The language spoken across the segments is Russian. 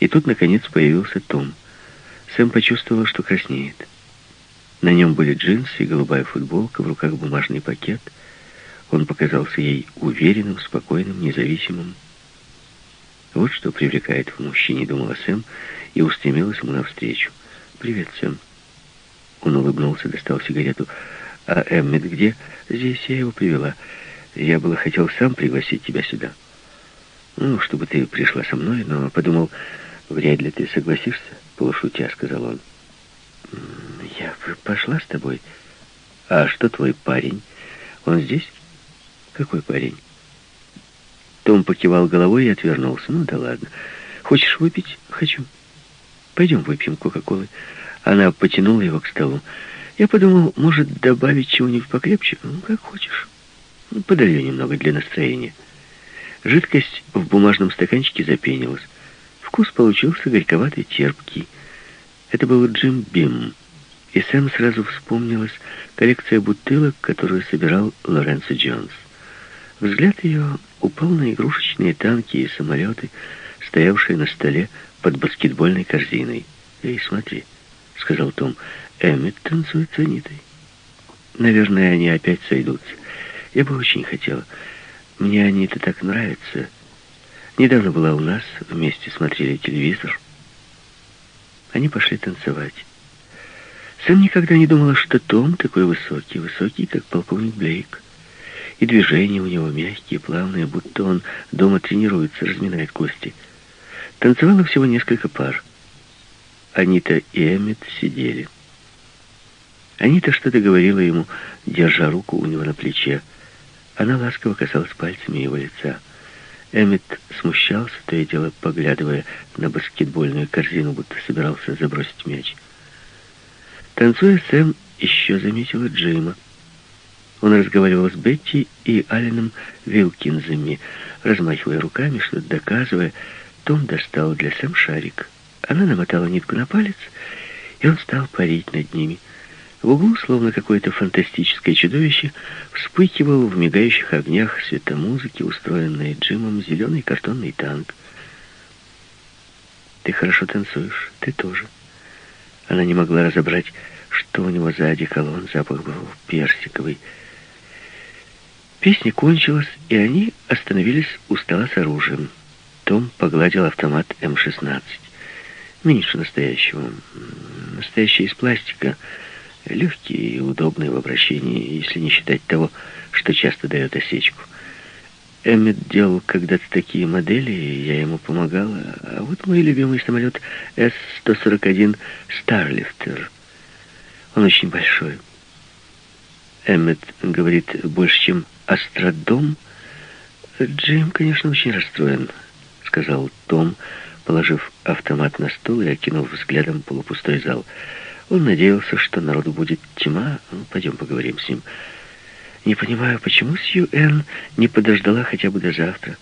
И тут, наконец, появился Том. Сэм почувствовал, что краснеет. На нем были джинсы и голубая футболка, в руках бумажный пакет. Он показался ей уверенным, спокойным, независимым. Вот что привлекает в мужчине, думала Сэм, и устремилась ему навстречу. «Привет, Сэм». Он улыбнулся, достал сигарету. «А Эммет где?» «Здесь я его привела. Я было хотел сам пригласить тебя сюда. Ну, чтобы ты пришла со мной, но подумал, вряд ли ты согласишься, полушутя», — сказал он. «Я бы пошла с тобой. А что твой парень? Он здесь?» «Какой парень?» Том покивал головой и отвернулся. «Ну да ладно. Хочешь выпить?» «Хочу. Пойдем выпьем Кока-Колы». Она потянула его к столу. Я подумал, может, добавить чего-нибудь покрепче? Ну, как хочешь. Ну, подолью немного для настроения. Жидкость в бумажном стаканчике запенилась. Вкус получился горьковатый, терпкий. Это был Джим Бим. И Сэм сразу вспомнилась коллекция бутылок, которую собирал Лоренцо Джонс. Взгляд ее упал на игрушечные танки и самолеты, стоявшие на столе под баскетбольной корзиной. «Эй, смотри», — сказал Том, — «Эммет танцует с Анитой». «Наверное, они опять сойдутся. Я бы очень хотела. Мне Анита так нравится. Недавно была у нас, вместе смотрели телевизор». Они пошли танцевать. Сэм никогда не думала, что Том такой высокий, высокий, как полковник Блейк. И движения у него мягкие, плавные, будто он дома тренируется, разминает кости. Танцевало всего несколько пар. Анита и Эммет сидели. Анита что-то говорила ему, держа руку у него на плече. Она ласково касалась пальцами его лица. Эммет смущался, то и дело поглядывая на баскетбольную корзину, будто собирался забросить мяч. Танцуя, Сэм еще заметила Джима. Он разговаривал с Бетти и Алленом Вилкинзами, размахивая руками, что-то доказывая. Том достал для Сэм шарик. Она намотала нитку на палец, и он стал парить над ними. В углу, словно какое-то фантастическое чудовище, вспыхивал в мигающих огнях светомузыки, устроенной Джимом, зеленый картонный танк. «Ты хорошо танцуешь, ты тоже». Она не могла разобрать, что у него за одеколон, запах был персиковый, Песня кончилась, и они остановились у стола с оружием. Том погладил автомат М-16. Меньше настоящего. Настоящий из пластика. Легкий и удобный в обращении, если не считать того, что часто дает осечку. Эммет делал когда-то такие модели, и я ему помогала. А вот мой любимый самолет С-141 «Старлифтер». Он очень большой. Эммет говорит больше, чем Астрадом? Джим, конечно, очень расстроен, сказал Том, положив автомат на стол и окинув взглядом полупустой зал. Он надеялся, что народу будет тьма. Ну, пойдем поговорим с ним. Не понимаю, почему Сью Энн не подождала хотя бы до завтра.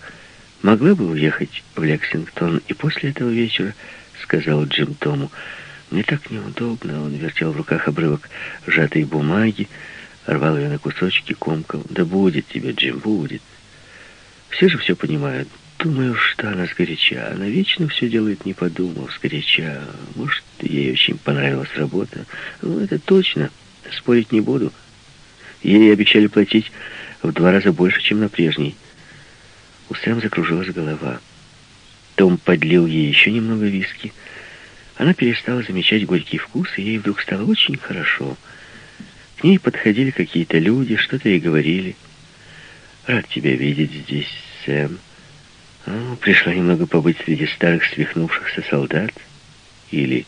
Могла бы уехать в Лексингтон и после этого вечера, сказал Джим Тому. Мне так неудобно. Он вертел в руках обрывок сжатой бумаги, рвал ее на кусочки, комкал. «Да будет тебе, Джим, будет». Все же все понимают. Думаю, что она сгоряча. Она вечно все делает, не подумав, сгоряча. Может, ей очень понравилась работа. Ну, это точно. Спорить не буду. Ей обещали платить в два раза больше, чем на прежней. У Сэм закружилась голова. Том подлил ей еще немного виски. Она перестала замечать горький вкус, и ей вдруг стало очень хорошо — к ней подходили какие-то люди, что-то ей говорили. «Рад тебя видеть здесь, Сэм. Ну, пришла немного побыть среди старых свихнувшихся солдат. Или...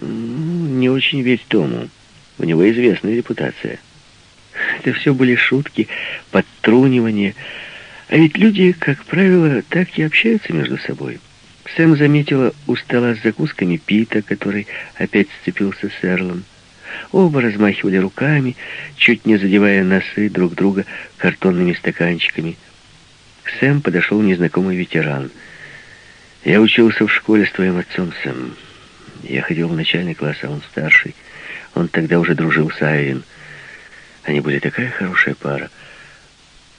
Ну, не очень верь Тому. У него известная репутация. Это все были шутки, подтрунивания. А ведь люди, как правило, так и общаются между собой». Сэм заметила у стола с закусками Пита, который опять сцепился с Эрлом. Оба размахивали руками, чуть не задевая носы друг друга картонными стаканчиками. К Сэм подошел незнакомый ветеран. «Я учился в школе с твоим отцом, Сэм. Я ходил в начальный класс, а он старший. Он тогда уже дружил с Айрин. Они были такая хорошая пара.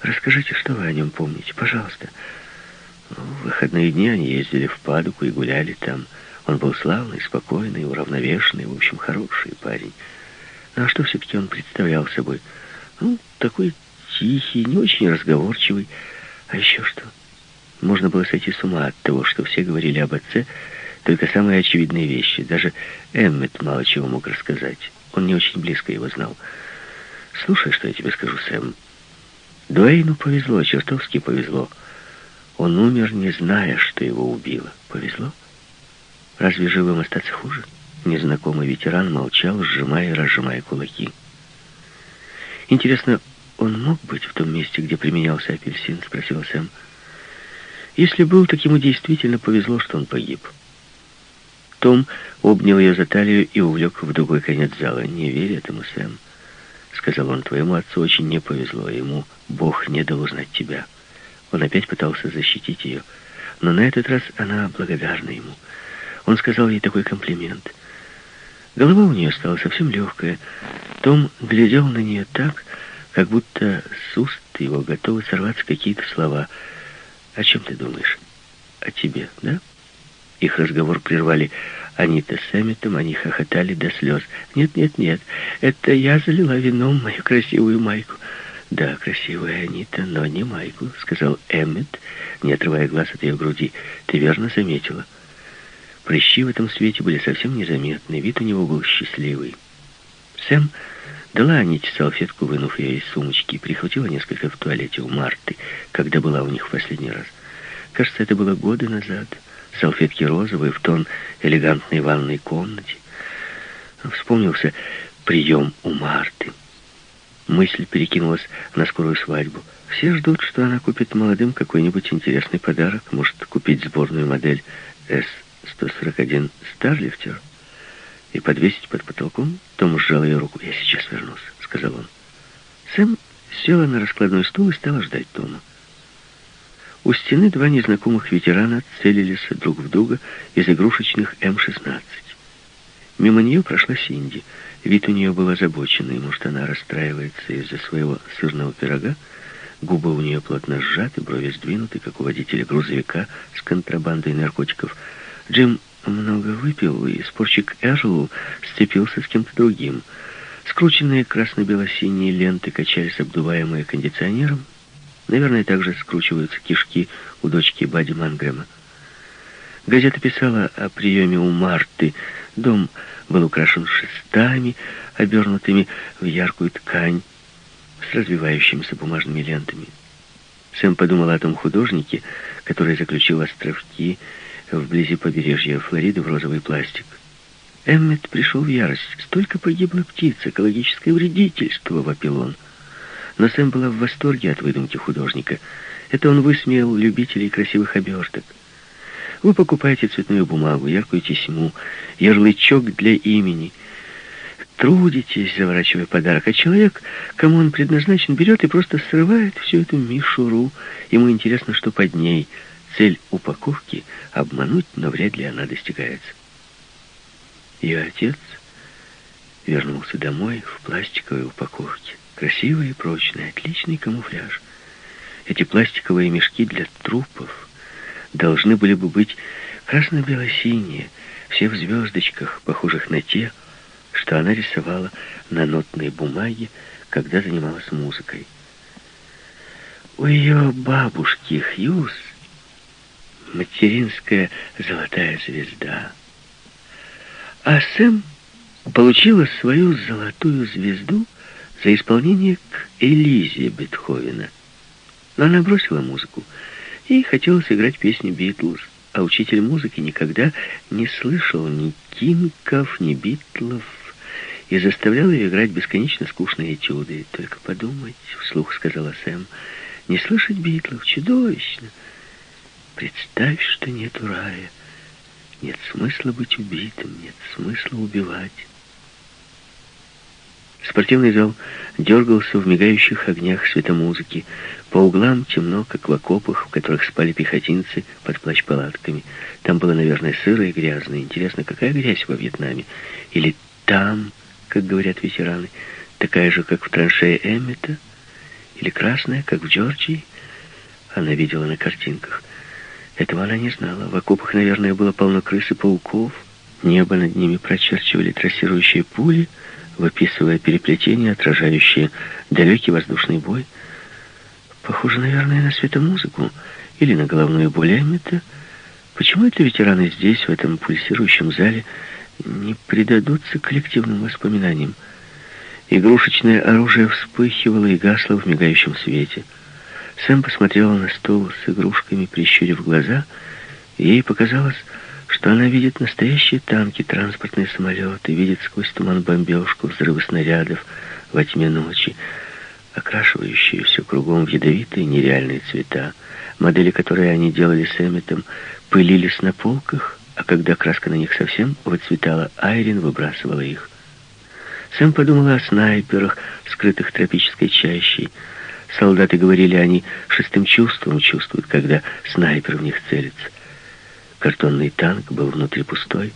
Расскажите, что вы о нем помните, пожалуйста». В выходные дни они ездили в Падуку и гуляли там. Он был славный, спокойный, уравновешенный, в общем, хороший парень. Ну, а что все-таки он представлял собой? Ну, такой тихий, не очень разговорчивый. А еще что? Можно было сойти с ума от того, что все говорили об отце, только самые очевидные вещи. Даже Эммет мало чего мог рассказать. Он не очень близко его знал. «Слушай, что я тебе скажу, Сэм. Дуэйну повезло, чертовски повезло. Он умер, не зная, что его убило. Повезло? Разве живым остаться хуже?» Незнакомый ветеран молчал, сжимая и разжимая кулаки. «Интересно, он мог быть в том месте, где применялся апельсин?» — спросил Сэм. «Если был, так ему действительно повезло, что он погиб». Том обнял ее за талию и увлек в другой конец зала. «Не верь этому, Сэм», — сказал он, — «твоему отцу очень не повезло, ему Бог не дал узнать тебя». Он опять пытался защитить ее, но на этот раз она благодарна ему. Он сказал ей такой комплимент. Голова у нее стала совсем легкая. Том глядел на нее так, как будто с уст его готовы сорваться какие-то слова. «О чем ты думаешь? О тебе, да?» Их разговор прервали Анита с Эмметом, они хохотали до слез. «Нет, нет, нет, это я залила вином мою красивую майку». «Да, красивая Анита, но не майку», — сказал Эммет, не отрывая глаз от ее груди. «Ты верно заметила». Прыщи в этом свете были совсем незаметны, вид у него был счастливый. Сэм дала Аните салфетку, вынув ее из сумочки, прихватила несколько в туалете у Марты, когда была у них в последний раз. Кажется, это было годы назад салфетки розовые в тон элегантной ванной комнате. Вспомнился прием у Марты. Мысль перекинулась на скорую свадьбу. Все ждут, что она купит молодым какой-нибудь интересный подарок. Может, купить сборную модель С-141 Старлифтер и подвесить под потолком. Том сжал ее руку. «Я сейчас вернусь», — сказал он. Сэм села на раскладной стул и стала ждать Тома. У стены два незнакомых ветерана целились друг в друга из игрушечных М-16. Мимо нее прошла Синди. Вид у нее был озабоченный, может, она расстраивается из-за своего сырного пирога. Губы у нее плотно сжаты, брови сдвинуты, как у водителя грузовика с контрабандой наркотиков. Джим много выпил, и спорчик Эрлу сцепился с кем-то другим. Скрученные красно-бело-синие ленты качались, обдуваемые кондиционером, Наверное, также скручиваются кишки у дочки Бади Мангрэма. Газета писала о приеме у Марты. Дом был украшен шестами, обернутыми в яркую ткань, с развивающимися бумажными лентами. Сэм подумал о том художнике, который заключил островки вблизи побережья Флориды в розовый пластик. Эммет пришел в ярость. Столько погибло птиц, экологическое вредительство, вопил он. Но Сэм была в восторге от выдумки художника. Это он высмеял любителей красивых оберток. Вы покупаете цветную бумагу, яркую тесьму, ярлычок для имени. Трудитесь, заворачивая подарок, а человек, кому он предназначен, берет и просто срывает всю эту мишуру. Ему интересно, что под ней. Цель упаковки — обмануть, но вряд ли она достигается. Ее отец вернулся домой в пластиковой упаковке. Красивый и прочный, отличный камуфляж. Эти пластиковые мешки для трупов должны были бы быть красно-бело-синие, все в звездочках, похожих на те, что она рисовала на нотной бумаге, когда занималась музыкой. У ее бабушки Хьюз материнская золотая звезда. А Сэм получила свою золотую звезду — за исполнение к Элизе Бетховена. Но она бросила музыку и хотела сыграть песни Битлз, а учитель музыки никогда не слышал ни Кинков, ни Битлов и заставлял ее играть бесконечно скучные этюды. «Только подумать», — вслух сказала Сэм, — «не слышать Битлов чудовищно. Представь, что нету рая, нет смысла быть убитым, нет смысла убивать». Спортивный зал дергался в мигающих огнях светомузыки. По углам темно, как в окопах, в которых спали пехотинцы под плащ-палатками. Там было, наверное, сыро и грязно. Интересно, какая грязь во Вьетнаме? Или там, как говорят ветераны, такая же, как в траншее Эммета? Или красная, как в Джорджии? Она видела на картинках. Этого она не знала. В окопах, наверное, было полно крыс и пауков. Небо над ними прочерчивали трассирующие пули, выписывая переплетения, отражающие далекий воздушный бой. Похоже, наверное, на светомузыку или на головную боль Эммета. Почему это ветераны здесь, в этом пульсирующем зале, не предадутся коллективным воспоминаниям? Игрушечное оружие вспыхивало и гасло в мигающем свете. Сэм посмотрела на стол с игрушками, прищурив глаза, ей показалось, что она видит настоящие танки, транспортные самолеты, видит сквозь туман бомбежку, взрывы снарядов во тьме ночи, окрашивающие все кругом в ядовитые нереальные цвета. Модели, которые они делали с Эмметом, пылились на полках, а когда краска на них совсем выцветала, Айрин выбрасывала их. Сэм подумала о снайперах, скрытых тропической чащей, Солдаты говорили, они шестым чувством чувствуют, когда снайпер в них целится. Картонный танк был внутри пустой.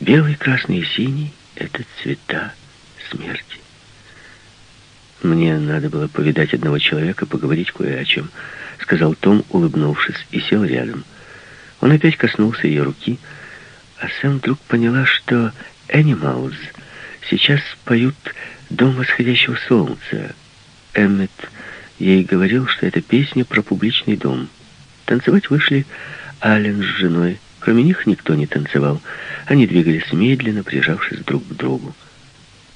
Белый, красный и синий — это цвета смерти. «Мне надо было повидать одного человека, поговорить кое о чем», — сказал Том, улыбнувшись, и сел рядом. Он опять коснулся ее руки, а Сэм вдруг поняла, что «Animals» сейчас поют «Дом восходящего солнца». Эммет Ей говорил, что это песня про публичный дом. Танцевать вышли Ален с женой. Кроме них никто не танцевал. Они двигались медленно, прижавшись друг к другу.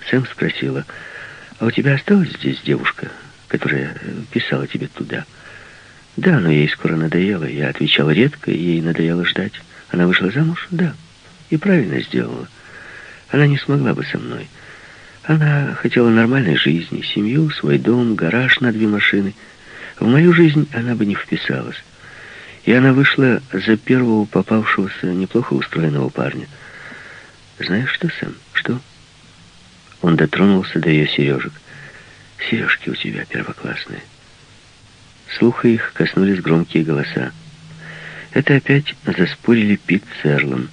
Сэм спросила, «А у тебя осталась здесь девушка, которая писала тебе туда?» «Да, но ей скоро надоело. Я отвечал редко, и ей надоело ждать. Она вышла замуж? Да. И правильно сделала. Она не смогла бы со мной». Она хотела нормальной жизни, семью, свой дом, гараж на две машины. В мою жизнь она бы не вписалась. И она вышла за первого попавшегося неплохо устроенного парня. Знаешь что, Сэм, что? Он дотронулся до ее сережек. Сережки у тебя первоклассные. Слуха их коснулись громкие голоса. Это опять заспорили Пит с Эрлом.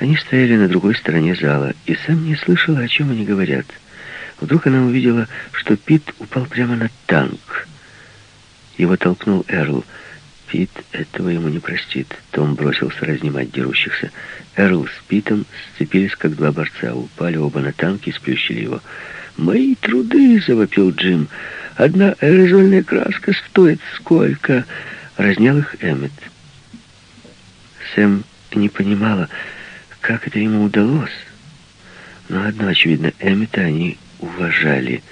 Они стояли на другой стороне зала, и Сэм не слышала, о чем они говорят. Вдруг она увидела, что Пит упал прямо на танк. Его толкнул Эрл. Пит этого ему не простит. Том бросился разнимать дерущихся. Эрл с Питом сцепились, как два борца. Упали оба на танк и сплющили его. «Мои труды!» — завопил Джим. «Одна аэрозольная краска стоит сколько?» Разнял их Эммет. Сэм не понимала, как это ему удалось? Но одно очевидно, Эммета они уважали.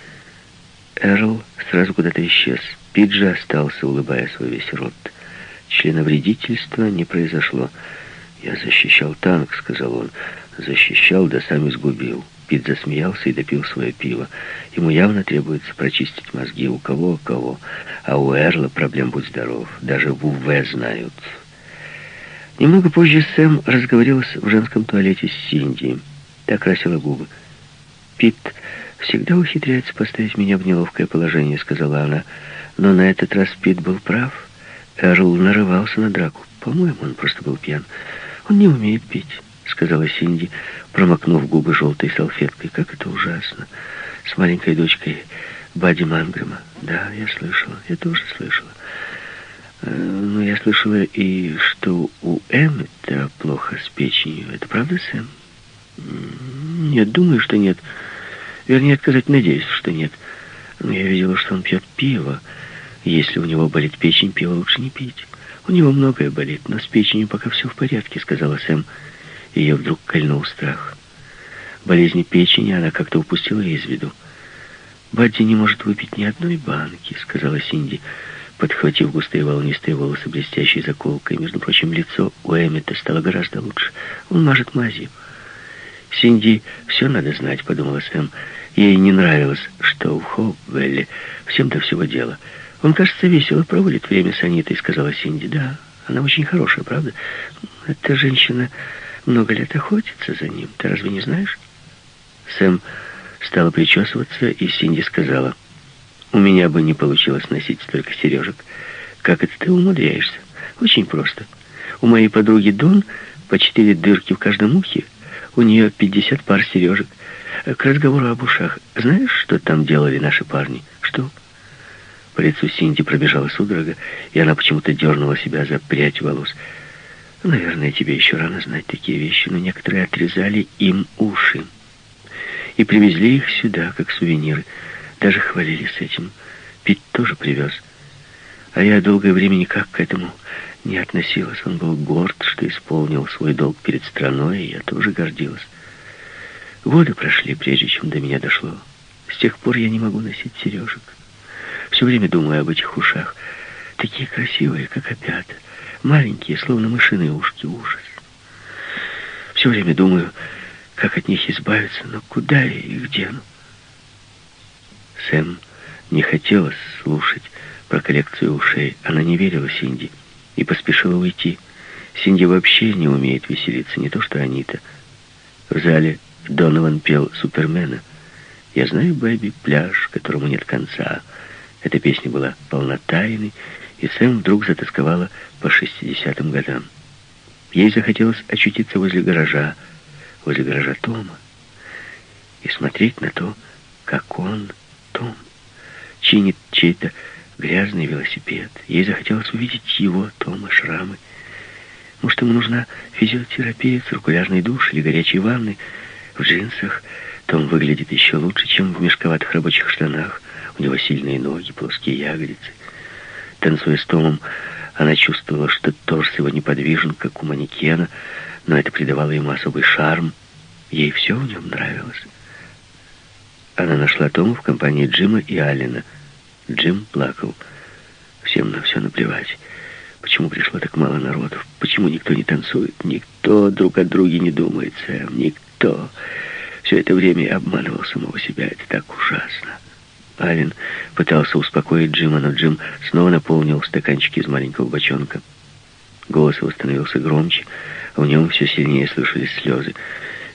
Эрл сразу куда-то исчез. Пиджи остался, улыбаясь во весь рот. Членовредительства не произошло. «Я защищал танк», — сказал он. «Защищал, да сам изгубил». Пит засмеялся и допил свое пиво. Ему явно требуется прочистить мозги. У кого, у кого. А у Эрла проблем будь здоров. Даже в УВ знают. Немного позже Сэм разговорилась в женском туалете с Синди. Та красила губы. «Пит всегда ухитряется поставить меня в неловкое положение», — сказала она. Но на этот раз Пит был прав. Эрл нарывался на драку. По-моему, он просто был пьян. «Он не умеет пить», — сказала Синди, промокнув губы желтой салфеткой. «Как это ужасно! С маленькой дочкой Бади Мангрема. Да, я слышала, я тоже слышала. Э, но я слышала и что у Эммета плохо с печенью. Это правда, Сэм? Нет, думаю, что нет. Вернее, сказать, надеюсь, что нет. Но я видела, что он пьет пиво. Если у него болит печень, пиво лучше не пить. У него многое болит, но с печенью пока все в порядке, сказала Сэм. Ее вдруг кольнул страх. Болезни печени она как-то упустила из виду. «Бадди не может выпить ни одной банки», — сказала Синди подхватив густые волнистые волосы блестящей заколкой. Между прочим, лицо у Эммета стало гораздо лучше. Он мажет мазью. «Синди, все надо знать», — подумала Сэм. Ей не нравилось, что в Хоупвелле всем до всего дела. «Он, кажется, весело проводит время с Анитой», — сказала Синди. «Да, она очень хорошая, правда? Эта женщина много лет охотится за ним. Ты разве не знаешь?» Сэм стала причесываться, и Синди сказала... У меня бы не получилось носить столько сережек. Как это ты умудряешься? Очень просто. У моей подруги Дон по четыре дырки в каждом ухе. У нее 50 пар сережек. К разговору об ушах. Знаешь, что там делали наши парни? Что? По лицу Синди пробежала судорога, и она почему-то дернула себя за прядь волос. Наверное, тебе еще рано знать такие вещи, но некоторые отрезали им уши и привезли их сюда, как сувениры. Даже хвалились этим. Пить тоже привез. А я долгое время никак к этому не относилась. Он был горд, что исполнил свой долг перед страной, и я тоже гордилась. Годы прошли, прежде чем до меня дошло. С тех пор я не могу носить сережек. Все время думаю об этих ушах. Такие красивые, как опята. Маленькие, словно мышиные ушки. Ужас. Все время думаю, как от них избавиться, но куда и где? Ну? Сэм не хотела слушать про коллекцию ушей. Она не верила Синди и поспешила уйти. Синди вообще не умеет веселиться, не то что Анита. В зале Донован пел Супермена. «Я знаю, Бэби, пляж, которому нет конца». Эта песня была полна тайны, и Сэм вдруг затасковала по шестидесятым годам. Ей захотелось очутиться возле гаража, возле гаража Тома, и смотреть на то, как он, чинит чей-то грязный велосипед. Ей захотелось увидеть его, Тома, шрамы. Может, ему нужна физиотерапия, циркулярный душ или горячие ванны. В джинсах Том выглядит еще лучше, чем в мешковатых рабочих штанах. У него сильные ноги, плоские ягодицы. Танцуя с Томом, она чувствовала, что торс его неподвижен, как у манекена, но это придавало ему особый шарм. Ей все в нем нравилось. Она нашла Тома в компании Джима и Алина. Джим плакал. Всем на все наплевать. Почему пришло так мало народов? Почему никто не танцует? Никто друг от друга не думает, Сэм. Никто. Все это время я обманывал самого себя. Это так ужасно. Ален пытался успокоить Джима, но Джим снова наполнил стаканчики из маленького бочонка. Голос его становился громче, а в нем все сильнее слышались слезы.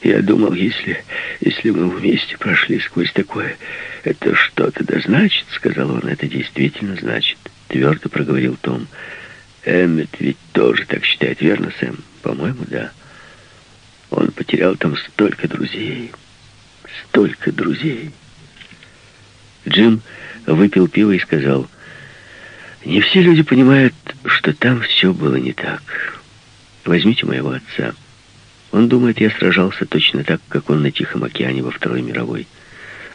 Я думал, если, если мы вместе прошли сквозь такое, это что-то да значит, сказал он. Это действительно значит, твердо проговорил Том. Эммет ведь тоже так считает, верно, Сэм? По-моему, да. Он потерял там столько друзей, столько друзей. Джим выпил пиво и сказал, «Не все люди понимают, что там все было не так. Возьмите моего отца. Он думает, я сражался точно так, как он на Тихом океане во Второй мировой.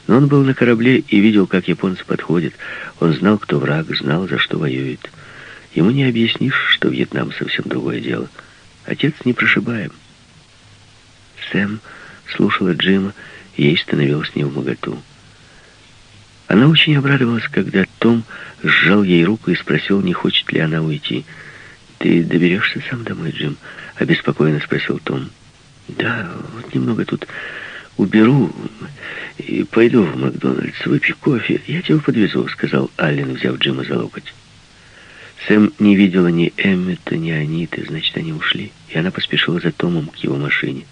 Но он был на корабле и видел, как японцы подходят. Он знал, кто враг, знал, за что воюет. Ему не объяснишь, что Вьетнам совсем другое дело. Отец не прошибаем». Сэм слушала Джима, ей становилось невмоготу. Она очень обрадовалась, когда Том сжал ей руку и спросил, не хочет ли она уйти. «Ты доберешься сам домой, Джим?» — обеспокоенно спросил Том. «Да, вот немного тут уберу и пойду в Макдональдс, выпью кофе. Я тебя подвезу», — сказал Аллен, взяв Джима за локоть. Сэм не видела ни Эммета, ни Аниты, значит, они ушли, и она поспешила за Томом к его машине.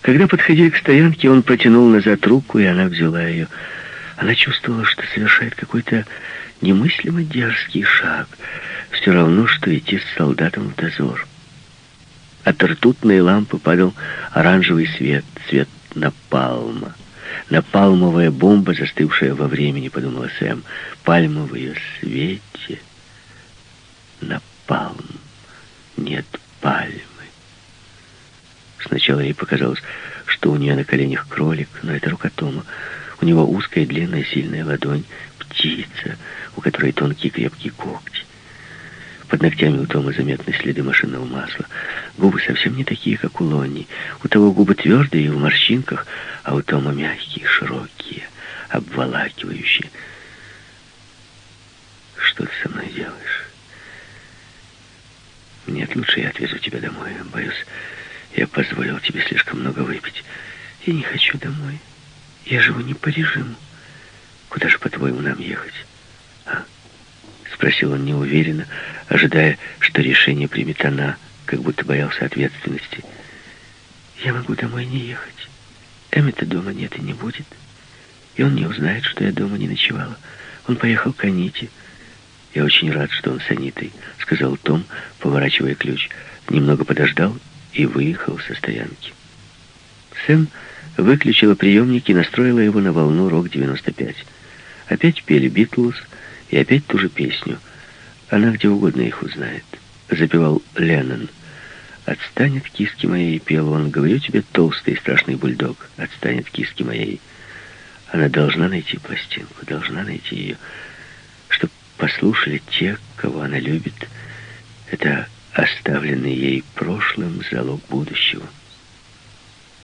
Когда подходили к стоянке, он протянул назад руку, и она взяла ее. Она чувствовала, что совершает какой-то немыслимо дерзкий шаг. Все равно, что идти с солдатом в дозор. От ртутной лампы падал оранжевый свет, цвет напалма. Напалмовая бомба, застывшая во времени, подумала Сэм. Пальма в ее свете. Напалм. Нет пальмы. Сначала ей показалось, что у нее на коленях кролик, но это рука Тома. У него узкая, длинная, сильная ладонь, птица, у которой тонкие крепкие когти. Под ногтями у Тома заметны следы машинного масла. Губы совсем не такие, как у Лонни. У того губы твердые и в морщинках, а у Тома мягкие, широкие, обволакивающие. Что ты со мной делаешь? Нет, лучше я отвезу тебя домой. Боюсь, я позволил тебе слишком много выпить. Я не хочу домой. Я живу не по режиму. Куда же, по-твоему, нам ехать? Спросил он неуверенно, ожидая, что решение примет она, как будто боялся ответственности. Я могу домой не ехать. Эммета дома нет и не будет. И он не узнает, что я дома не ночевала. Он поехал к Аните. «Я очень рад, что он с Анитой», — сказал Том, поворачивая ключ. Немного подождал и выехал со стоянки. Сэм выключила приемник и настроила его на волну «Рок-95». Опять пели «Битлз» и опять ту же песню. Она где угодно их узнает. запевал Леннон. «Отстанет киски моей», — пел он, — «говорю тебе, толстый и страшный бульдог, отстанет киски моей». Она должна найти пластинку, должна найти ее, чтобы послушали те, кого она любит. Это оставленный ей прошлым залог будущего.